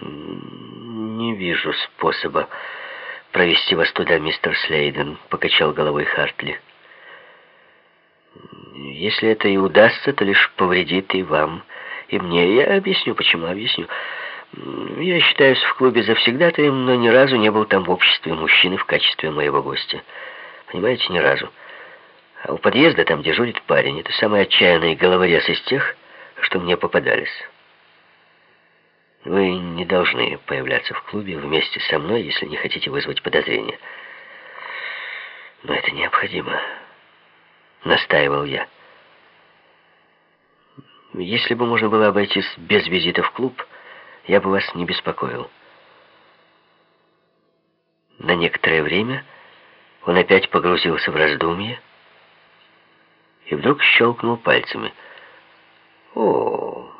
«Не вижу способа провести вас туда, мистер Слейден», — покачал головой Хартли. «Если это и удастся, то лишь повредит и вам, и мне. Я объясню, почему, объясню. Я считаюсь в клубе завсегдатаем, но ни разу не был там в обществе мужчины в качестве моего гостя. Понимаете, ни разу. А у подъезда там дежурит парень. Это самый отчаянный головорез из тех, что мне попадались». Вы не должны появляться в клубе вместе со мной, если не хотите вызвать подозрения. Но это необходимо, настаивал я. Если бы можно было обойтись без визита в клуб, я бы вас не беспокоил. На некоторое время он опять погрузился в раздумье и вдруг щелкнул пальцами. «О,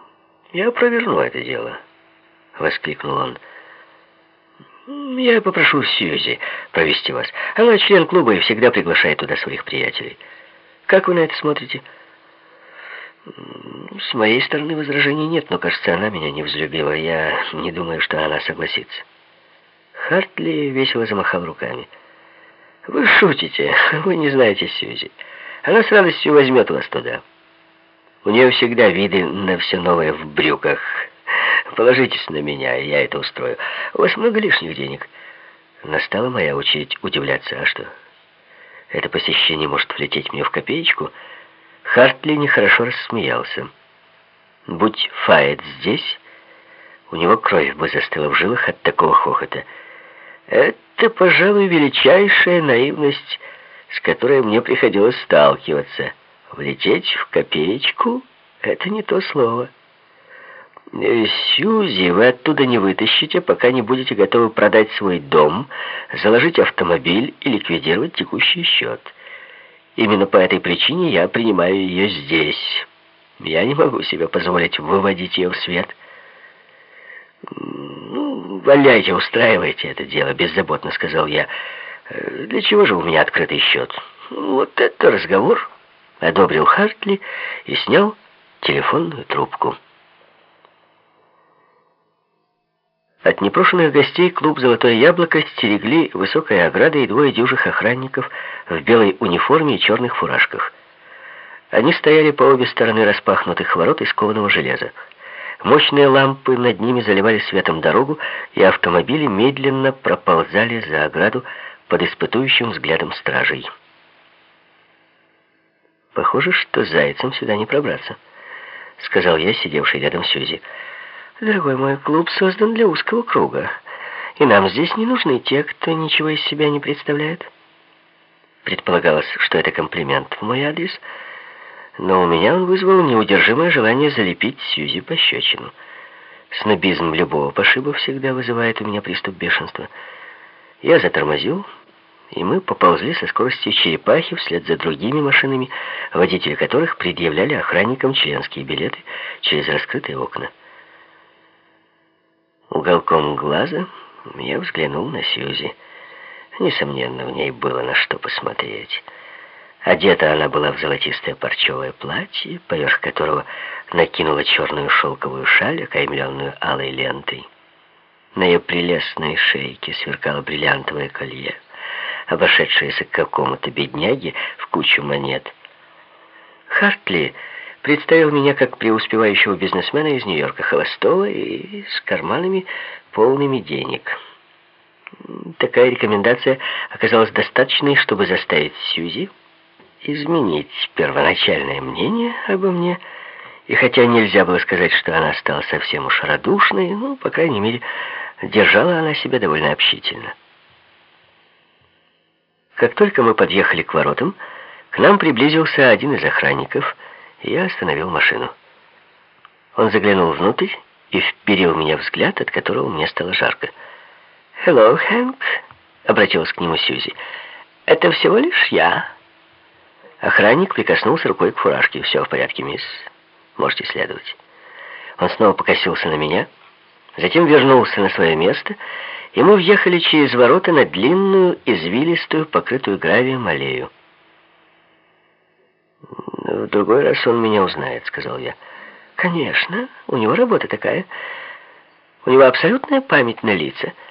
я проверну это дело». — воскликнул он. «Я попрошу Сьюзи провести вас. Она член клуба и всегда приглашает туда своих приятелей. Как вы на это смотрите?» «С моей стороны возражений нет, но, кажется, она меня не взлюбила. Я не думаю, что она согласится». Хартли весело замахал руками. «Вы шутите. Вы не знаете Сьюзи. Она с радостью возьмет вас туда. У нее всегда виды на все новое в брюках». Положитесь на меня, и я это устрою. У вас много лишних денег. Настала моя очередь удивляться. А что? Это посещение может влететь мне в копеечку? Хартли нехорошо рассмеялся. Будь Фает здесь, у него кровь бы застыла в жилах от такого хохота. Это, пожалуй, величайшая наивность, с которой мне приходилось сталкиваться. Влететь в копеечку — это не то слово. Э, Сьюзи вы оттуда не вытащите, пока не будете готовы продать свой дом, заложить автомобиль и ликвидировать текущий счет. Именно по этой причине я принимаю ее здесь. Я не могу себе позволить выводить ее в свет. «Ну, валяйте, устраивайте это дело», — беззаботно сказал я. «Э, «Для чего же у меня открытый счет?» «Вот это разговор», — одобрил Хартли и снял телефонную трубку. От непрошенных гостей клуб «Золотое яблоко» стерегли высокая ограда и двое дюжих охранников в белой униформе и черных фуражках. Они стояли по обе стороны распахнутых ворот из кованого железа. Мощные лампы над ними заливали светом дорогу, и автомобили медленно проползали за ограду под испытующим взглядом стражей. «Похоже, что зайцам сюда не пробраться», — сказал я, сидевший рядом с Сюзи. Дорогой мой, клуб создан для узкого круга, и нам здесь не нужны те, кто ничего из себя не представляет. Предполагалось, что это комплимент в мой адрес, но у меня он вызвал неудержимое желание залепить Сьюзи пощечину. Снобизм любого пошиба всегда вызывает у меня приступ бешенства. Я затормозил, и мы поползли со скоростью черепахи вслед за другими машинами, водители которых предъявляли охранникам членские билеты через раскрытые окна. Уголком глаза я взглянул на Сьюзи. Несомненно, в ней было на что посмотреть. Одета она была в золотистое парчевое платье, поверх которого накинула черную шелковую шаль, окаймленную алой лентой. На ее прелестной шейке сверкало бриллиантовое колье, обошедшееся к какому-то бедняге в кучу монет. Хартли представил меня как преуспевающего бизнесмена из Нью-Йорка, холостого и с карманами полными денег. Такая рекомендация оказалась достаточной, чтобы заставить Сьюзи изменить первоначальное мнение обо мне, и хотя нельзя было сказать, что она стала совсем уж радушной, ну, по крайней мере, держала она себя довольно общительно. Как только мы подъехали к воротам, к нам приблизился один из охранников — я остановил машину. Он заглянул внутрь и вперил меня взгляд, от которого мне стало жарко. «Hello, Хэнк», — обратилась к нему Сьюзи. «Это всего лишь я». Охранник прикоснулся рукой к фуражке. «Все в порядке, мисс. Можете следовать». Он снова покосился на меня, затем вернулся на свое место, и мы въехали через ворота на длинную, извилистую, покрытую гравием аллею. «В другой раз он меня узнает», — сказал я. «Конечно, у него работа такая. У него абсолютная память на лица —